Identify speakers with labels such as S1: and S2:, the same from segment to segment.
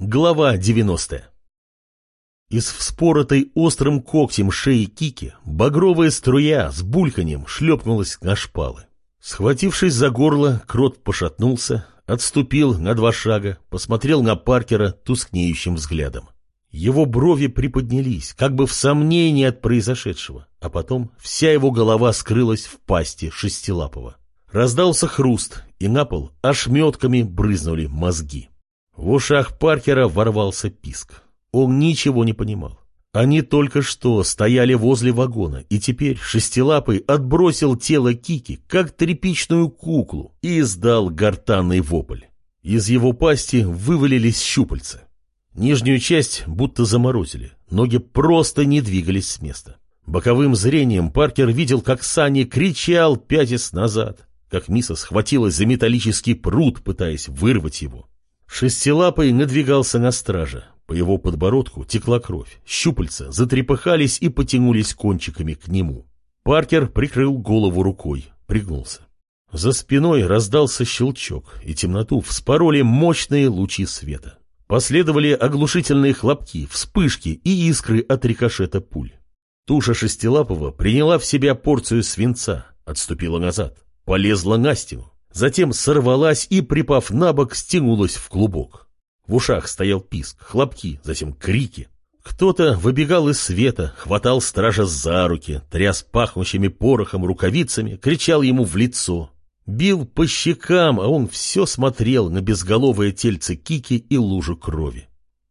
S1: Глава 90 Из вспоротой острым когтем шеи Кики багровая струя с бульканьем шлепнулась на шпалы. Схватившись за горло, крот пошатнулся, отступил на два шага, посмотрел на Паркера тускнеющим взглядом. Его брови приподнялись, как бы в сомнении от произошедшего, а потом вся его голова скрылась в пасти шестилапого. Раздался хруст, и на пол ошметками брызнули мозги. В ушах Паркера ворвался писк. Он ничего не понимал. Они только что стояли возле вагона, и теперь шестилапый отбросил тело Кики, как тряпичную куклу, и издал гортанный вопль. Из его пасти вывалились щупальца. Нижнюю часть будто заморозили, ноги просто не двигались с места. Боковым зрением Паркер видел, как Сани кричал пятясь назад, как Миса схватилась за металлический пруд, пытаясь вырвать его. Шестилапый надвигался на стража. По его подбородку текла кровь. Щупальца затрепыхались и потянулись кончиками к нему. Паркер прикрыл голову рукой, пригнулся. За спиной раздался щелчок, и темноту вспороли мощные лучи света. Последовали оглушительные хлопки, вспышки и искры от рикошета пуль. Туша Шестилапова приняла в себя порцию свинца, отступила назад, полезла на стену. Затем сорвалась и, припав на бок, стянулась в клубок. В ушах стоял писк, хлопки, затем крики. Кто-то выбегал из света, хватал стража за руки, тряс пахнущими порохом рукавицами, кричал ему в лицо. Бил по щекам, а он все смотрел на безголовое тельце Кики и лужу крови.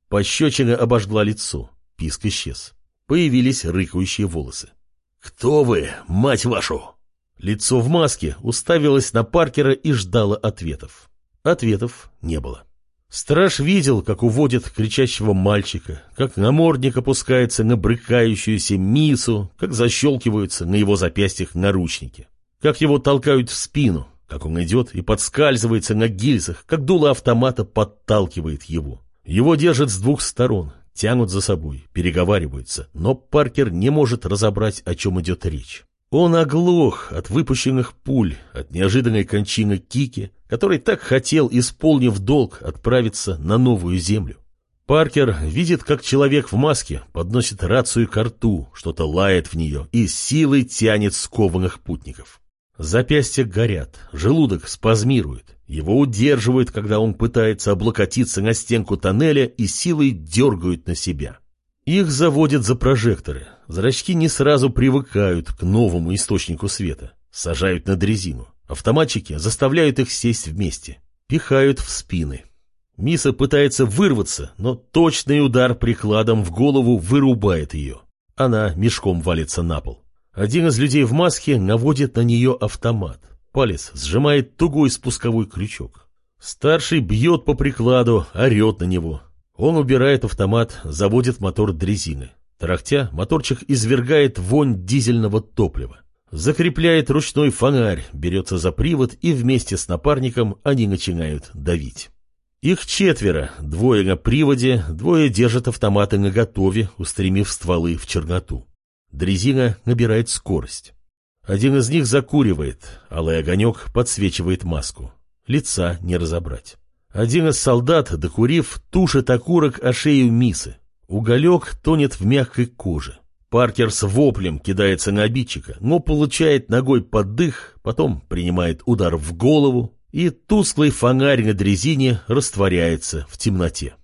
S1: Пощечина обожгла лицо, писк исчез. Появились рыкающие волосы. «Кто вы, мать вашу?» Лицо в маске уставилось на Паркера и ждало ответов. Ответов не было. Страж видел, как уводят кричащего мальчика, как намордник опускается на брыкающуюся мису, как защелкиваются на его запястьях наручники, как его толкают в спину, как он идет и подскальзывается на гильзах, как дуло автомата подталкивает его. Его держат с двух сторон, тянут за собой, переговариваются, но Паркер не может разобрать, о чем идет речь. Он оглох от выпущенных пуль, от неожиданной кончины Кики, который так хотел, исполнив долг, отправиться на новую землю. Паркер видит, как человек в маске подносит рацию к рту, что-то лает в нее и силой тянет скованных путников. Запястья горят, желудок спазмирует, его удерживают, когда он пытается облокотиться на стенку тоннеля и силой дергают на себя. Их заводят за прожекторы. Зрачки не сразу привыкают к новому источнику света. Сажают на дрезину. Автоматчики заставляют их сесть вместе. Пихают в спины. Миса пытается вырваться, но точный удар прикладом в голову вырубает ее. Она мешком валится на пол. Один из людей в маске наводит на нее автомат. Палец сжимает тугой спусковой крючок. Старший бьет по прикладу, орет на него. Он убирает автомат, заводит мотор дрезины. Тарахтя, моторчик извергает вонь дизельного топлива. Закрепляет ручной фонарь, берется за привод, и вместе с напарником они начинают давить. Их четверо, двое на приводе, двое держат автоматы наготове, устремив стволы в черноту. Дрезина набирает скорость. Один из них закуривает, алый огонек подсвечивает маску. Лица не разобрать. Один из солдат, докурив, тушит окурок о шею Мисы. Уголек тонет в мягкой коже. Паркер с воплем кидается на обидчика, но получает ногой под дых, потом принимает удар в голову, и тусклый фонарь на дрезине растворяется в темноте.